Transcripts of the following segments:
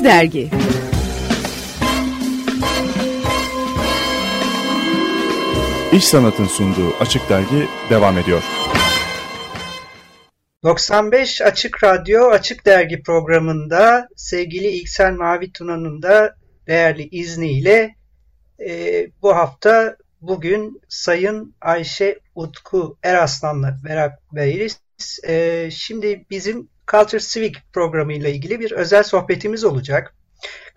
Açık Dergi İş Sanat'ın sunduğu Açık Dergi devam ediyor. 95 Açık Radyo Açık Dergi programında sevgili İlksel Mavi Tuna'nın da değerli izniyle e, bu hafta bugün Sayın Ayşe Utku Eraslan'la beraberiz. E, şimdi bizim Culture Civic programı ile ilgili bir özel sohbetimiz olacak.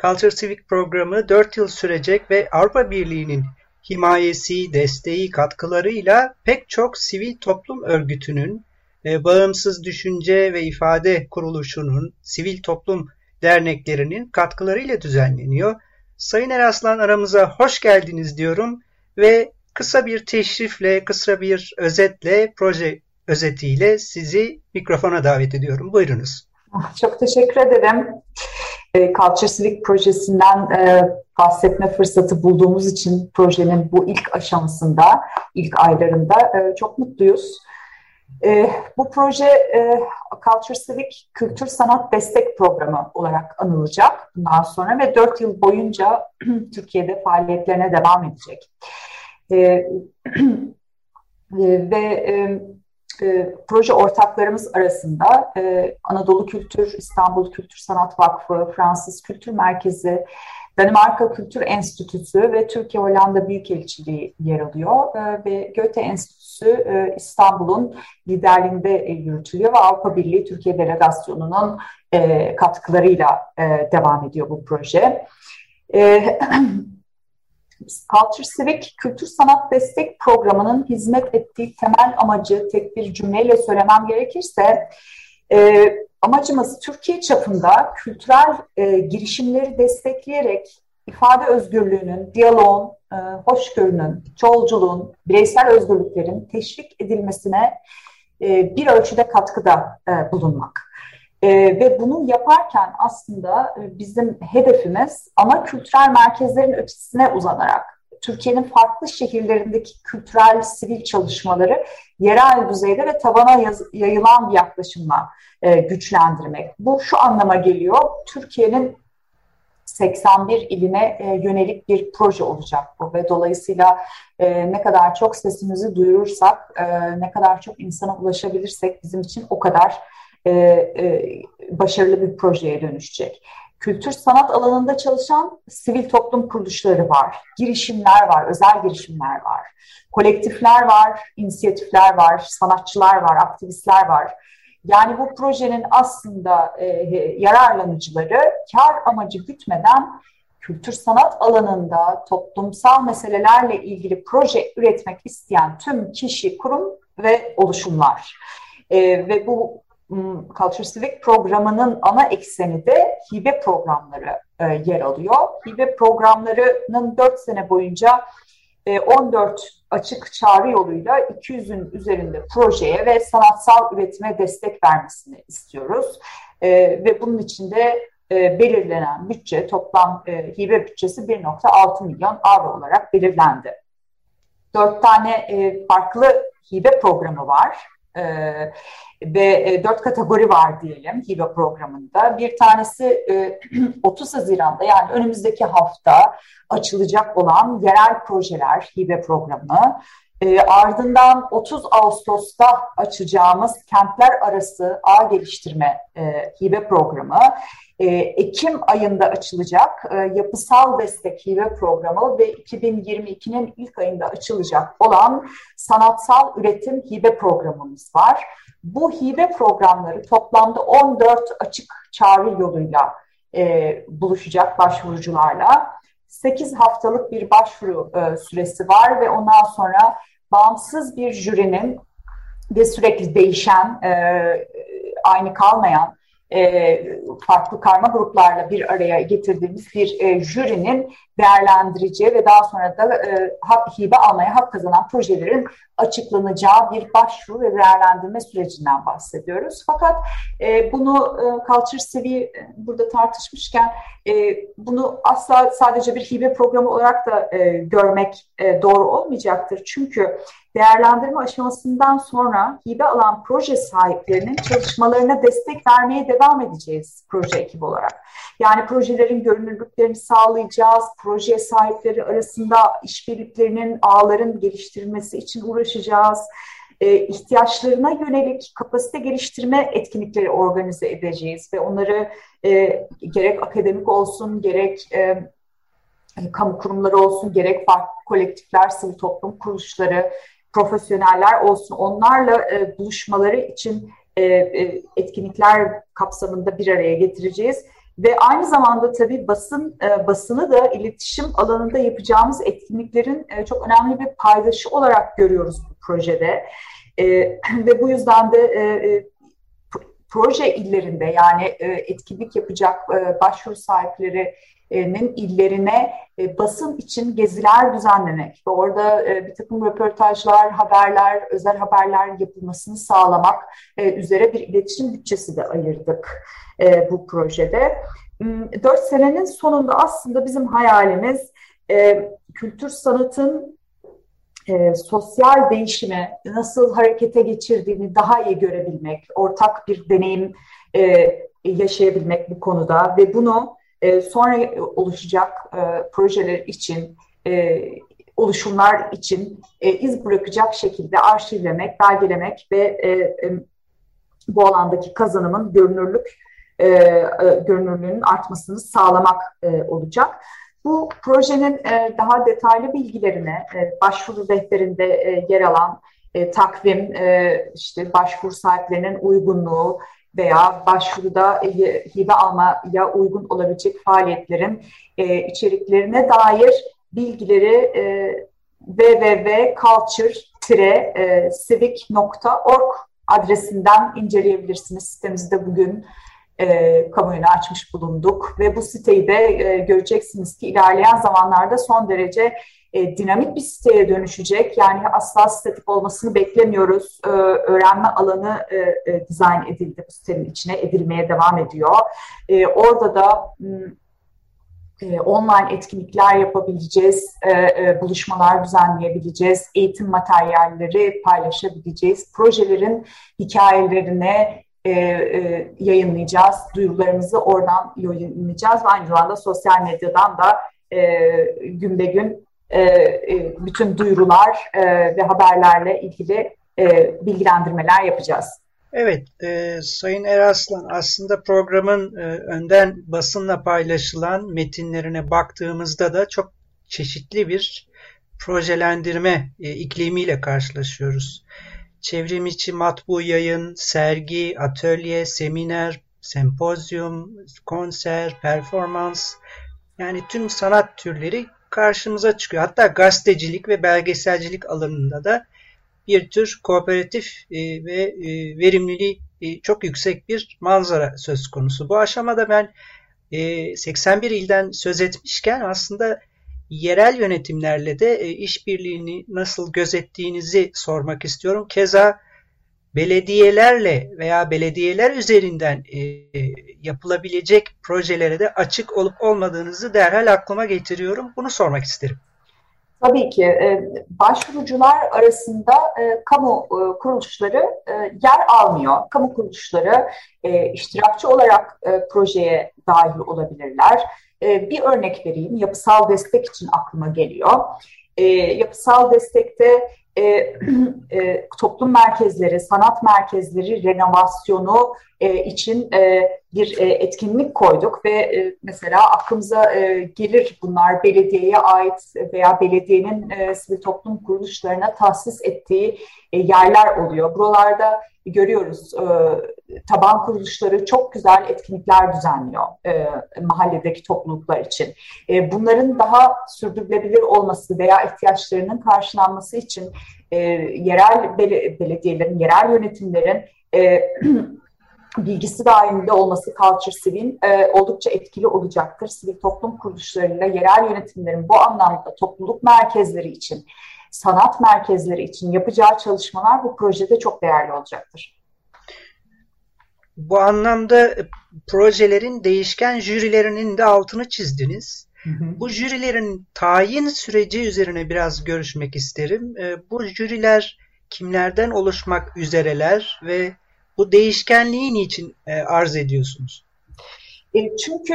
Culture Civic programı 4 yıl sürecek ve Avrupa Birliği'nin himayesi, desteği, katkılarıyla pek çok sivil toplum örgütünün, e, bağımsız düşünce ve ifade kuruluşunun, sivil toplum derneklerinin katkılarıyla düzenleniyor. Sayın Eraslan aramıza hoş geldiniz diyorum ve kısa bir teşrifle, kısa bir özetle, proje özetiyle sizi mikrofona davet ediyorum. Buyurunuz. Çok teşekkür ederim. E, Culture Civic projesinden e, bahsetme fırsatı bulduğumuz için projenin bu ilk aşamasında, ilk aylarında e, çok mutluyuz. E, bu proje Culture Civic Kültür Sanat Destek Programı olarak anılacak bundan sonra ve dört yıl boyunca Türkiye'de faaliyetlerine devam edecek. Ve e, proje ortaklarımız arasında e, Anadolu Kültür, İstanbul Kültür Sanat Vakfı, Fransız Kültür Merkezi, Danimarka Kültür Enstitüsü ve Türkiye Hollanda Büyükelçiliği yer alıyor e, ve Göte Enstitüsü e, İstanbul'un liderliğinde e, yürütülüyor ve Avrupa Birliği Türkiye Delegasyonu'nun e, katkılarıyla e, devam ediyor bu proje. E, Culture Civic Kültür Sanat Destek Programı'nın hizmet ettiği temel amacı tek bir cümleyle söylemem gerekirse e, amacımız Türkiye çapında kültürel e, girişimleri destekleyerek ifade özgürlüğünün, diyaloğun, e, hoşgörünün, çoğulculuğun, bireysel özgürlüklerin teşvik edilmesine e, bir ölçüde katkıda e, bulunmak. E, ve bunu yaparken aslında e, bizim hedefimiz ana kültürel merkezlerin ötesine uzanarak Türkiye'nin farklı şehirlerindeki kültürel sivil çalışmaları yerel düzeyde ve tabana yaz, yayılan bir yaklaşımla e, güçlendirmek. Bu şu anlama geliyor, Türkiye'nin 81 iline e, yönelik bir proje olacak bu ve dolayısıyla e, ne kadar çok sesimizi duyurursak, e, ne kadar çok insana ulaşabilirsek bizim için o kadar e, e, başarılı bir projeye dönüşecek. Kültür sanat alanında çalışan sivil toplum kuruluşları var, girişimler var, özel girişimler var, kolektifler var, inisiyatifler var, sanatçılar var, aktivistler var. Yani bu projenin aslında e, yararlanıcıları kar amacı gütmeden kültür sanat alanında toplumsal meselelerle ilgili proje üretmek isteyen tüm kişi, kurum ve oluşumlar. E, ve bu Culture Civic programının ana ekseni de hibe programları e, yer alıyor. Hibe programlarının 4 sene boyunca e, 14 açık çağrı yoluyla 200'ün üzerinde projeye ve sanatsal üretime destek vermesini istiyoruz. E, ve bunun içinde e, belirlenen bütçe, toplam e, hibe bütçesi 1.6 milyon avro olarak belirlendi. Dört tane e, farklı hibe programı var. E, ve e, dört kategori var diyelim HIBA programında. Bir tanesi e, 30 Haziran'da yani önümüzdeki hafta açılacak olan yerel projeler HIBA programı. E, ardından 30 Ağustos'ta açacağımız kentler arası ağ geliştirme e, hibe programı. E, Ekim ayında açılacak e, yapısal destek hibe programı ve 2022'nin ilk ayında açılacak olan sanatsal üretim hibe programımız var. Bu hibe programları toplamda 14 açık çağrı yoluyla e, buluşacak başvurucularla. 8 haftalık bir başvuru e, süresi var ve ondan sonra bağımsız bir jürinin ve sürekli değişen, e, aynı kalmayan e, farklı karma gruplarla bir araya getirdiğimiz bir e, jürinin değerlendireceği ve daha sonra da e, hak, hibe almaya hak kazanan projelerin açıklanacağı bir başvuru ve değerlendirme sürecinden bahsediyoruz. Fakat e, bunu e, Culture e, burada tartışmışken bunu asla sadece bir hibe programı olarak da görmek doğru olmayacaktır. Çünkü değerlendirme aşamasından sonra hibe alan proje sahiplerinin çalışmalarına destek vermeye devam edeceğiz proje ekibi olarak. Yani projelerin görünürlüklerini sağlayacağız, proje sahipleri arasında işbirliklerinin, ağların geliştirilmesi için uğraşacağız e, ihtiyaçlarına yönelik kapasite geliştirme etkinlikleri organize edeceğiz ve onları e, gerek akademik olsun gerek e, kamu kurumları olsun gerek farklı kolektifler, sivil toplum kuruluşları, profesyoneller olsun onlarla e, buluşmaları için e, e, etkinlikler kapsamında bir araya getireceğiz. Ve aynı zamanda tabii basın e, basını da iletişim alanında yapacağımız etkinliklerin e, çok önemli bir paydaşı olarak görüyoruz bu projede. E, ve bu yüzden de e, e, proje illerinde yani e, etkinlik yapacak e, başvuru sahiplerinin illerine e, basın için geziler düzenlemek ve orada e, bir takım röportajlar, haberler, özel haberler yapılmasını sağlamak e, üzere bir iletişim bütçesi de ayırdık bu projede. Hmm, dört senenin sonunda aslında bizim hayalimiz kültür sanatın e, sosyal değişimi nasıl harekete geçirdiğini daha iyi görebilmek, ortak bir deneyim e, yaşayabilmek bu konuda ve bunu e, sonra oluşacak e, projeler için, e, oluşumlar için e, iz bırakacak şekilde arşivlemek, belgelemek ve e, e, bu alandaki kazanımın görünürlük e, e, görünürlüğünün artmasını sağlamak e, olacak. Bu projenin e, daha detaylı bilgilerine e, başvuru rehberinde e, yer alan e, takvim, e, işte başvuru saatlerinin uygunluğu veya başvuruda e, hibe almaya uygun olabilecek faaliyetlerin e, içeriklerine dair bilgileri e, www.culture-civic.org adresinden inceleyebilirsiniz. Sitemizde bugün e, kamuoyuna açmış bulunduk ve bu siteyi de e, göreceksiniz ki ilerleyen zamanlarda son derece e, dinamik bir siteye dönüşecek. Yani asla statik olmasını beklemiyoruz. E, öğrenme alanı e, e, dizayn edildi bu sitenin içine, edilmeye devam ediyor. E, orada da e, online etkinlikler yapabileceğiz, e, e, buluşmalar düzenleyebileceğiz, eğitim materyalleri paylaşabileceğiz, projelerin hikayelerine e, e, yayınlayacağız. Duyurularımızı oradan yayınlayacağız ve aynı zamanda sosyal medyadan da e, gün be gün bütün duyurular e, ve haberlerle ilgili e, bilgilendirmeler yapacağız. Evet, e, Sayın Eraslan aslında programın e, önden basınla paylaşılan metinlerine baktığımızda da çok çeşitli bir projelendirme e, iklimiyle karşılaşıyoruz çevrim içi matbu yayın, sergi, atölye, seminer, sempozyum, konser, performans yani tüm sanat türleri karşımıza çıkıyor. Hatta gazetecilik ve belgeselcilik alanında da bir tür kooperatif e, ve e, verimliliği e, çok yüksek bir manzara söz konusu. Bu aşamada ben 81 ilden söz etmişken aslında yerel yönetimlerle de işbirliğini nasıl gözettiğinizi sormak istiyorum. Keza belediyelerle veya belediyeler üzerinden e, yapılabilecek projelere de açık olup olmadığınızı derhal aklıma getiriyorum. Bunu sormak isterim. Tabii ki e, başvurucular arasında e, kamu e, kuruluşları yer almıyor. Kamu kuruluşları e, iştirakçı olarak projeye dahil olabilirler. Bir örnek vereyim. Yapısal destek için aklıma geliyor. Yapısal destekte e, e, toplum merkezleri, sanat merkezleri renovasyonu e, için e, bir e, etkinlik koyduk ve e, mesela aklımıza e, gelir bunlar belediyeye ait veya belediyenin e, sivil toplum kuruluşlarına tahsis ettiği yerler oluyor. Buralarda görüyoruz taban kuruluşları çok güzel etkinlikler düzenliyor mahalledeki topluluklar için. Bunların daha sürdürülebilir olması veya ihtiyaçlarının karşılanması için yerel bel belediyelerin, yerel yönetimlerin bilgisi dahilinde olması Culture Civil e, oldukça etkili olacaktır. Sivil toplum kuruluşlarıyla yerel yönetimlerin bu anlamda topluluk merkezleri için, sanat merkezleri için yapacağı çalışmalar bu projede çok değerli olacaktır. Bu anlamda projelerin değişken jürilerinin de altını çizdiniz. Bu jürilerin tayin süreci üzerine biraz görüşmek isterim. E, bu jüriler kimlerden oluşmak üzereler ve bu değişkenliği niçin e, arz ediyorsunuz? E, çünkü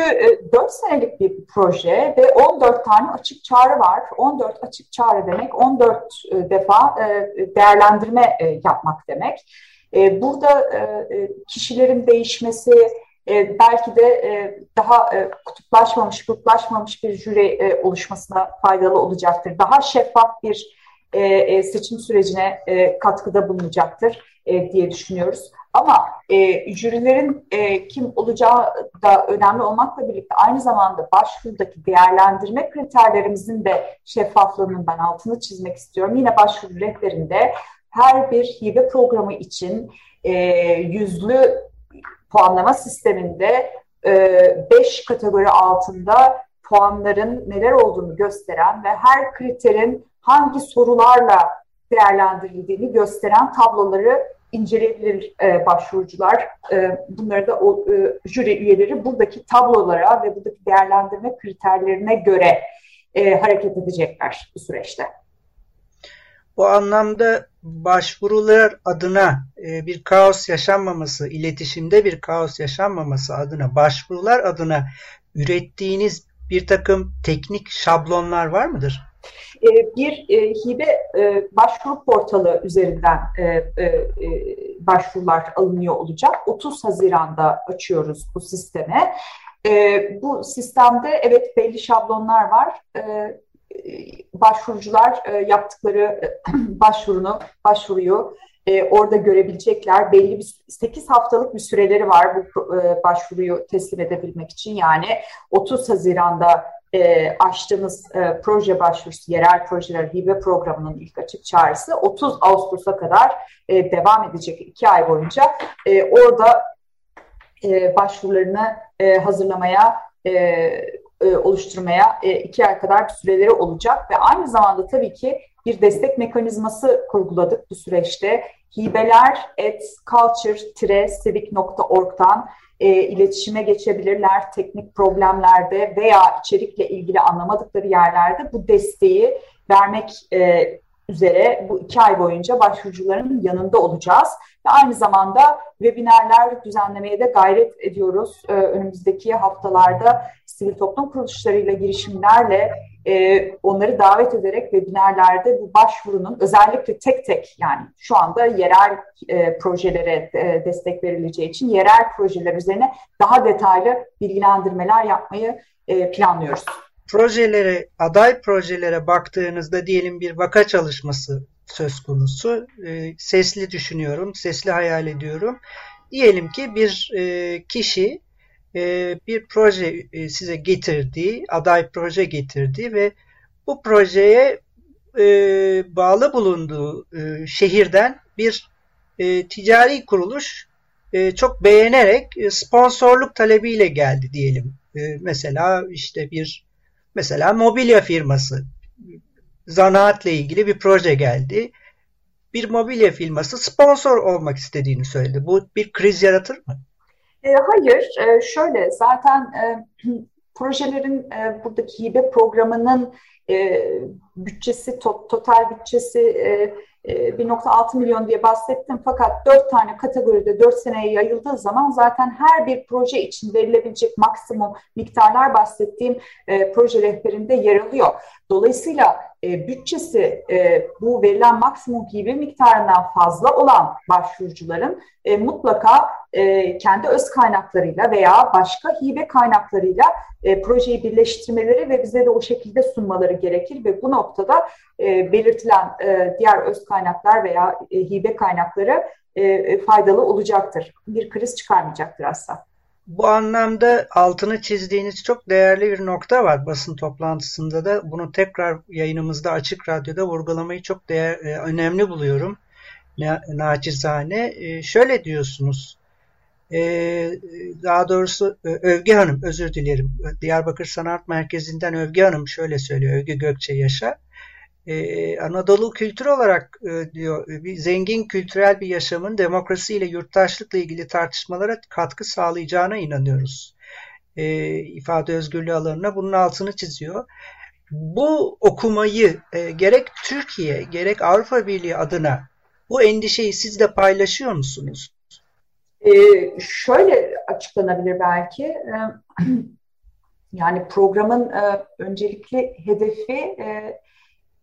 4 senelik bir proje ve 14 tane açık çağrı var. 14 açık çağrı demek 14 defa değerlendirme yapmak demek. Burada kişilerin değişmesi, belki de daha kutuplaşmamış, gruplaşmamış bir jüri oluşmasına faydalı olacaktır. Daha şeffaf bir seçim sürecine katkıda bulunacaktır diye düşünüyoruz. Ama e, jürilerin e, kim olacağı da önemli olmakla birlikte aynı zamanda başvurudaki değerlendirme kriterlerimizin de şeffaflığının ben altını çizmek istiyorum. Yine başvuru rehberinde her bir hibe programı için e, yüzlü puanlama sisteminde e, beş kategori altında puanların neler olduğunu gösteren ve her kriterin hangi sorularla değerlendirildiğini gösteren tabloları inceleyebilir e, başvurucular. E, bunları da o e, jüri üyeleri buradaki tablolara ve buradaki değerlendirme kriterlerine göre e, hareket edecekler bu süreçte. Bu anlamda başvurular adına e, bir kaos yaşanmaması, iletişimde bir kaos yaşanmaması adına, başvurular adına ürettiğiniz bir takım teknik şablonlar var mıdır? Ee, bir e, hibe e, başvuru portalı üzerinden e, başvurular alınıyor olacak. 30 Haziran'da açıyoruz bu sisteme. Bu sistemde evet belli şablonlar var. Başvurucular yaptıkları başvurunu, başvuruyu orada görebilecekler. Belli bir 8 haftalık bir süreleri var bu başvuruyu teslim edebilmek için. Yani 30 Haziran'da e, açtığımız e, proje başvurusu, yerel projeler hibe programının ilk açık çağrısı 30 Ağustos'a kadar e, devam edecek iki ay boyunca. E, orada e, başvurularını e, hazırlamaya, e, e, oluşturmaya e, iki ay kadar bir süreleri olacak ve aynı zamanda tabii ki bir destek mekanizması kurguladık bu süreçte. Hibeler at culture-civic.org'dan e, iletişime geçebilirler teknik problemlerde veya içerikle ilgili anlamadıkları yerlerde bu desteği vermek e, üzere bu iki ay boyunca başvurucuların yanında olacağız. Ve aynı zamanda webinarlar düzenlemeye de gayret ediyoruz. Ee, önümüzdeki haftalarda sivil toplum kuruluşlarıyla, girişimlerle e, onları davet ederek webinarlarda bu başvurunun özellikle tek tek yani şu anda yerel e, projelere e, destek verileceği için yerel projeler üzerine daha detaylı bilgilendirmeler yapmayı e, planlıyoruz projelere, aday projelere baktığınızda diyelim bir vaka çalışması söz konusu. E, sesli düşünüyorum, sesli hayal ediyorum. Diyelim ki bir e, kişi bir proje e, size getirdi, aday proje getirdi ve bu projeye e, bağlı bulunduğu e, şehirden bir e, ticari kuruluş e, çok beğenerek e, sponsorluk talebiyle geldi diyelim. E, mesela işte bir Mesela mobilya firması zanaatle ilgili bir proje geldi. Bir mobilya firması sponsor olmak istediğini söyledi. Bu bir kriz yaratır mı? E, hayır, e, şöyle zaten e, projelerin e, buradaki hibe programının e, bütçesi, to, total bütçesi e, 1.6 e, milyon diye bahsettim fakat 4 tane kategoride 4 seneye yayıldığı zaman zaten her bir proje için verilebilecek maksimum miktarlar bahsettiğim e, proje rehberinde yer alıyor. Dolayısıyla e, bütçesi e, bu verilen maksimum hibe miktarından fazla olan başvurucuların e, mutlaka e, kendi öz kaynaklarıyla veya başka hibe kaynaklarıyla e, projeyi birleştirmeleri ve bize de o şekilde sunmaları gerekir ve bu noktada e, belirtilen e, diğer öz kaynaklar veya e, hibe kaynakları e, faydalı olacaktır. Bir kriz çıkarmayacaktır asla. Bu anlamda altını çizdiğiniz çok değerli bir nokta var basın toplantısında da. Bunu tekrar yayınımızda Açık Radyo'da vurgulamayı çok değer, e, önemli buluyorum. Na, naçizane. E, şöyle diyorsunuz. E, daha doğrusu Övge Hanım, özür dilerim. Diyarbakır Sanat Merkezi'nden Övge Hanım şöyle söylüyor. Övge Gökçe Yaşa ee, Anadolu kültür olarak e, diyor bir zengin kültürel bir yaşamın demokrasi ile yurttaşlıkla ilgili tartışmalara katkı sağlayacağına inanıyoruz. e, ifade özgürlüğü alanına bunun altını çiziyor. Bu okumayı e, gerek Türkiye gerek Avrupa Birliği adına bu endişeyi siz de paylaşıyor musunuz? E, şöyle açıklanabilir belki. E, yani programın e, öncelikli hedefi e,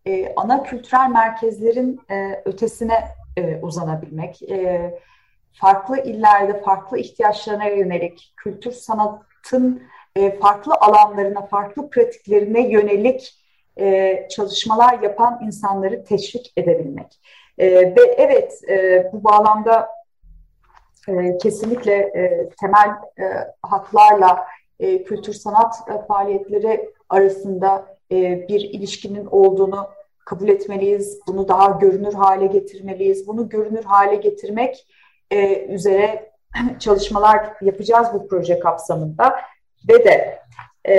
e, ana kültürel merkezlerin e, ötesine e, uzanabilmek. E, farklı illerde farklı ihtiyaçlarına yönelik kültür sanatın e, farklı alanlarına, farklı pratiklerine yönelik e, çalışmalar yapan insanları teşvik edebilmek. E, ve evet e, bu bağlamda e, kesinlikle e, temel e, haklarla e, kültür sanat e, faaliyetleri arasında e, bir ilişkinin olduğunu kabul etmeliyiz. Bunu daha görünür hale getirmeliyiz. Bunu görünür hale getirmek e, üzere çalışmalar yapacağız bu proje kapsamında ve de e,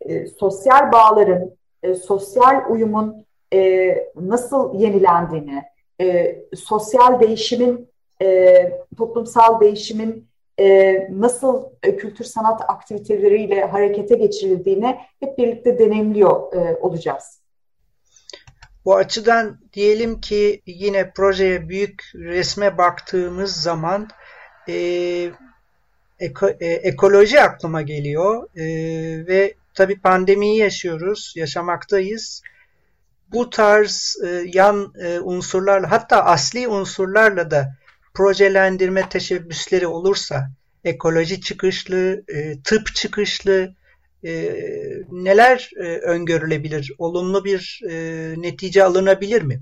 e, sosyal bağların, e, sosyal uyumun e, nasıl yenilendiğini, e, sosyal değişimin, e, toplumsal değişimin e, nasıl e, kültür sanat aktiviteleriyle harekete geçirildiğini hep birlikte deneyimliyor e, olacağız. Bu açıdan diyelim ki yine projeye büyük resme baktığımız zaman e, eko, e, ekoloji aklıma geliyor e, ve tabii pandemiyi yaşıyoruz, yaşamaktayız. Bu tarz e, yan e, unsurlarla hatta asli unsurlarla da projelendirme teşebbüsleri olursa ekoloji çıkışlı, e, tıp çıkışlı e, neler e, öngörülebilir? Olumlu bir e, netice alınabilir mi?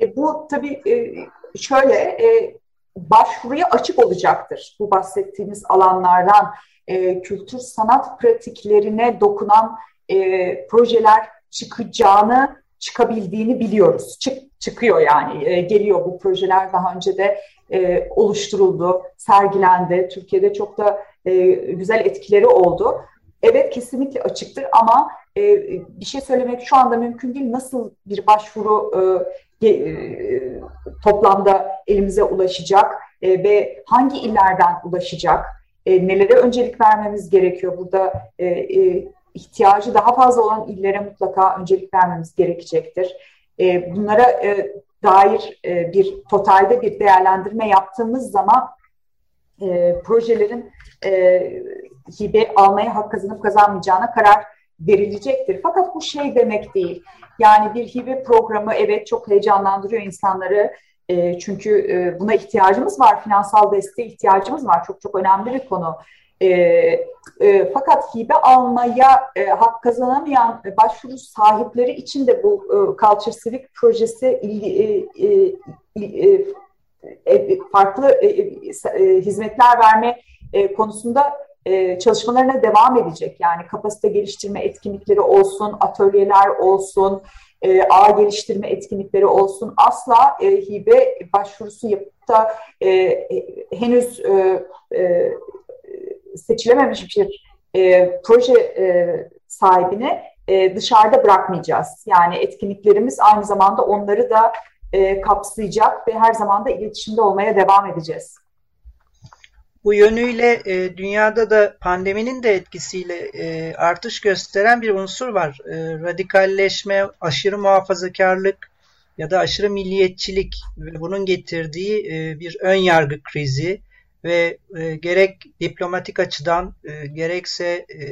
E, bu tabii e, şöyle e, başvuruya açık olacaktır. Bu bahsettiğimiz alanlardan e, kültür sanat pratiklerine dokunan e, projeler çıkacağını, çıkabildiğini biliyoruz. Çık, çıkıyor yani, e, geliyor bu projeler daha önce de e, oluşturuldu, sergilendi. Türkiye'de çok da e, güzel etkileri oldu. Evet kesinlikle açıktır ama e, bir şey söylemek şu anda mümkün değil. Nasıl bir başvuru e, e, toplamda elimize ulaşacak e, ve hangi illerden ulaşacak? E, nelere öncelik vermemiz gerekiyor? Burada e, e, ihtiyacı daha fazla olan illere mutlaka öncelik vermemiz gerekecektir. E, bunlara e, dair e, bir totalde bir değerlendirme yaptığımız zaman projelerin hibe almaya hak kazanıp kazanmayacağına karar verilecektir. Fakat bu şey demek değil. Yani bir hibe programı evet çok heyecanlandırıyor insanları. Çünkü buna ihtiyacımız var. Finansal desteğe ihtiyacımız var. Çok çok önemli bir konu. E, e, fakat hibe almaya e, hak kazanamayan başvuru sahipleri için de bu e, Culture Civic projesi e, e, e, e, farklı e, e, hizmetler verme e, konusunda e, çalışmalarına devam edecek. Yani kapasite geliştirme etkinlikleri olsun, atölyeler olsun, e, ağ geliştirme etkinlikleri olsun. Asla e, hibe başvurusu yapıp da e, henüz e, e, seçilememiş bir e, proje e, sahibini e, dışarıda bırakmayacağız. Yani etkinliklerimiz aynı zamanda onları da e, kapsayacak ve her zaman da iletişimde olmaya devam edeceğiz. Bu yönüyle e, dünyada da pandeminin de etkisiyle e, artış gösteren bir unsur var. E, radikalleşme, aşırı muhafazakarlık ya da aşırı milliyetçilik ve bunun getirdiği e, bir ön yargı krizi ve e, gerek diplomatik açıdan e, gerekse e,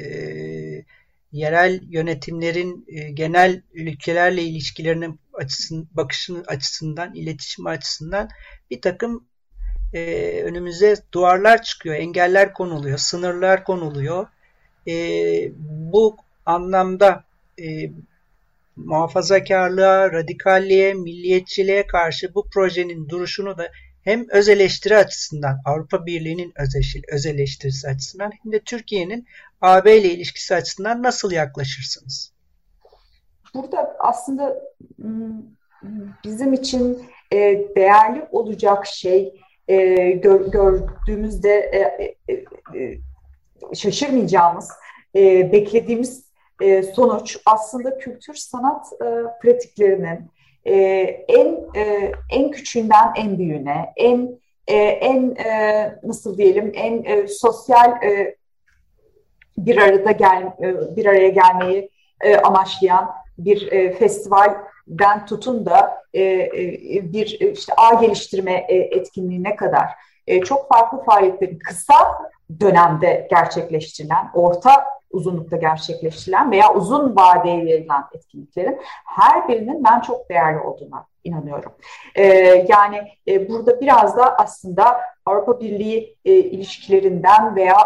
yerel yönetimlerin e, genel ülkelerle ilişkilerinin açısın, bakışın açısından, iletişim açısından bir takım e, önümüze duvarlar çıkıyor, engeller konuluyor, sınırlar konuluyor. E, bu anlamda e, muhafazakarlığa, radikalliğe, milliyetçiliğe karşı bu projenin duruşunu da hem öz eleştiri açısından, Avrupa Birliği'nin öz eleştirisi açısından hem de Türkiye'nin AB ile ilişkisi açısından nasıl yaklaşırsınız? Burada aslında bizim için değerli olacak şey gördüğümüzde şaşırmayacağımız, beklediğimiz sonuç aslında kültür sanat pratiklerinin e, en e, en küçüğünden en büyüğüne, en e, en e, nasıl diyelim en e, sosyal e, bir arada gel e, bir araya gelmeyi e, amaçlayan bir e, festivalden tutun da e, e, bir e, işte ağ geliştirme e, etkinliğine kadar. E, çok farklı faaliyetlerin kısa dönemde gerçekleştirilen, orta uzunlukta gerçekleştirilen veya uzun vadeye yayılan etkinliklerin her birinin ben çok değerli olduğuna inanıyorum. E, yani e, burada biraz da aslında Avrupa Birliği e, ilişkilerinden veya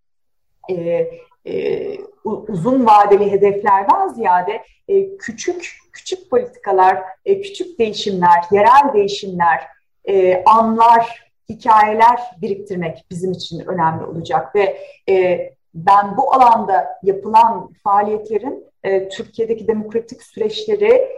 e, e, uzun vadeli hedeflerden ziyade e, küçük küçük politikalar, e, küçük değişimler, yerel değişimler, e, anlar, hikayeler biriktirmek bizim için önemli olacak ve e, ben bu alanda yapılan faaliyetlerin e, Türkiye'deki demokratik süreçleri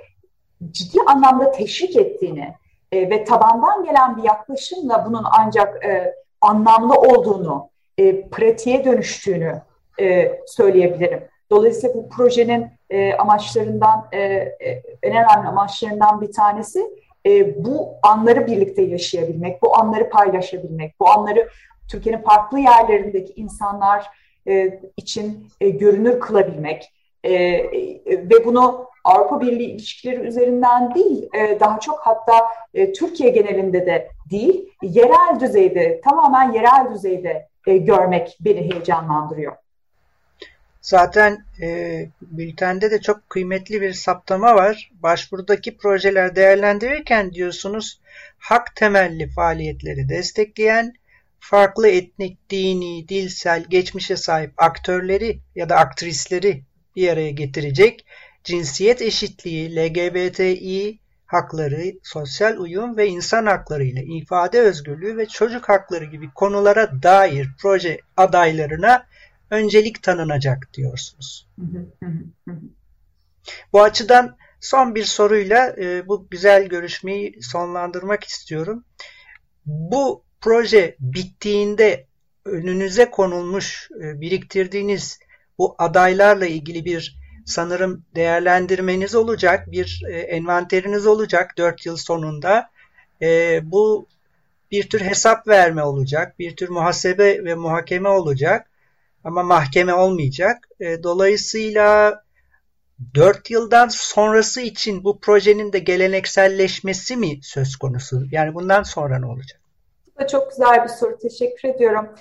ciddi anlamda teşvik ettiğini e, ve tabandan gelen bir yaklaşımla bunun ancak e, anlamlı olduğunu, e, pratiğe dönüştüğünü e, söyleyebilirim. Dolayısıyla bu projenin e, amaçlarından, e, e, en önemli amaçlarından bir tanesi e, bu anları birlikte yaşayabilmek, bu anları paylaşabilmek, bu anları Türkiye'nin farklı yerlerindeki insanlar e, için e, görünür kılabilmek e, e, ve bunu Avrupa Birliği ilişkileri üzerinden değil, daha çok hatta Türkiye genelinde de değil, yerel düzeyde, tamamen yerel düzeyde görmek beni heyecanlandırıyor. Zaten e, bültende de çok kıymetli bir saptama var. Başvurudaki projeler değerlendirirken diyorsunuz hak temelli faaliyetleri destekleyen farklı etnik, dini, dilsel, geçmişe sahip aktörleri ya da aktrisleri bir araya getirecek cinsiyet eşitliği, LGBTİ hakları, sosyal uyum ve insan hakları ile ifade özgürlüğü ve çocuk hakları gibi konulara dair proje adaylarına öncelik tanınacak diyorsunuz. Bu açıdan son bir soruyla e, bu güzel görüşmeyi sonlandırmak istiyorum. Bu proje bittiğinde önünüze konulmuş, e, biriktirdiğiniz bu adaylarla ilgili bir sanırım değerlendirmeniz olacak, bir e, envanteriniz olacak 4 yıl sonunda. E, bu bir tür hesap verme olacak, bir tür muhasebe ve muhakeme olacak ama mahkeme olmayacak. Dolayısıyla 4 yıldan sonrası için bu projenin de gelenekselleşmesi mi söz konusu? Yani bundan sonra ne olacak? Çok güzel bir soru. Teşekkür ediyorum.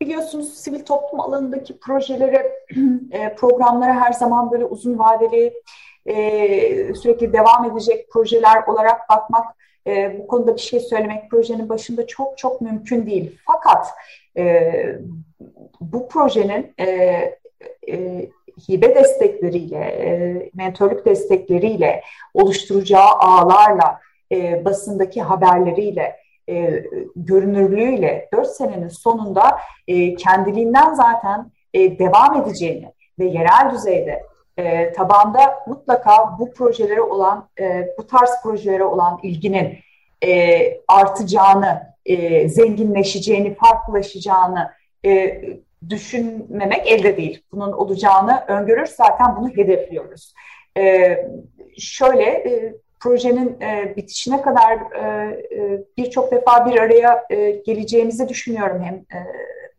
Biliyorsunuz sivil toplum alanındaki projelere, e, programlara her zaman böyle uzun vadeli, e, sürekli devam edecek projeler olarak bakmak, e, bu konuda bir şey söylemek projenin başında çok çok mümkün değil. Fakat e, bu projenin hibe destekleriyle, mentorluk destekleriyle, oluşturacağı ağlarla, e, basındaki haberleriyle, e, görünürlüğüyle 4 senenin sonunda e, kendiliğinden zaten e, devam edeceğini ve yerel düzeyde e, tabanda mutlaka bu projelere olan, e, bu tarz projelere olan ilginin e, artacağını, e, zenginleşeceğini, farklılaşacağını e, düşünmemek elde değil. Bunun olacağını öngörür, zaten bunu hedefliyoruz. E, şöyle, e, projenin e, bitişine kadar e, e, birçok defa bir araya e, geleceğimizi düşünüyorum. Hem e,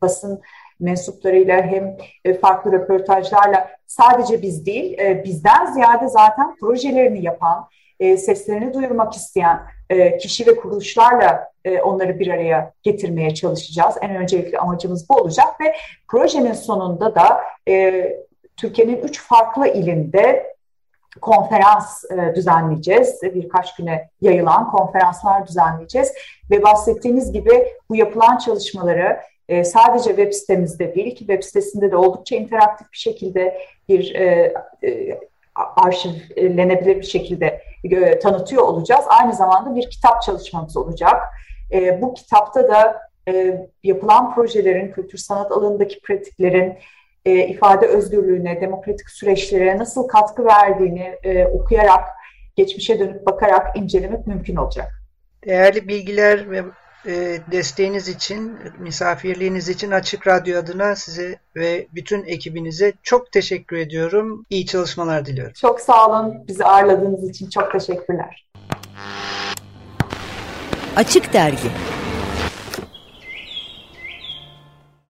basın mensuplarıyla hem e, farklı röportajlarla sadece biz değil, e, bizden ziyade zaten projelerini yapan, e, seslerini duyurmak isteyen e, kişi ve kuruluşlarla e, onları bir araya getirmeye çalışacağız. En öncelikli amacımız bu olacak ve projenin sonunda da e, Türkiye'nin üç farklı ilinde konferans e, düzenleyeceğiz. Birkaç güne yayılan konferanslar düzenleyeceğiz. Ve bahsettiğiniz gibi bu yapılan çalışmaları e, sadece web sitemizde değil ki web sitesinde de oldukça interaktif bir şekilde bir e, e, arşivlenebilir bir şekilde tanıtıyor olacağız. Aynı zamanda bir kitap çalışmamız olacak. Bu kitapta da yapılan projelerin, kültür sanat alanındaki pratiklerin, e, ifade özgürlüğüne, demokratik süreçlere nasıl katkı verdiğini e, okuyarak, geçmişe dönüp bakarak incelemek mümkün olacak. Değerli bilgiler ve e, desteğiniz için, misafirliğiniz için Açık Radyo adına size ve bütün ekibinize çok teşekkür ediyorum. İyi çalışmalar diliyorum. Çok sağ olun. Bizi ağırladığınız için çok teşekkürler. Açık Dergi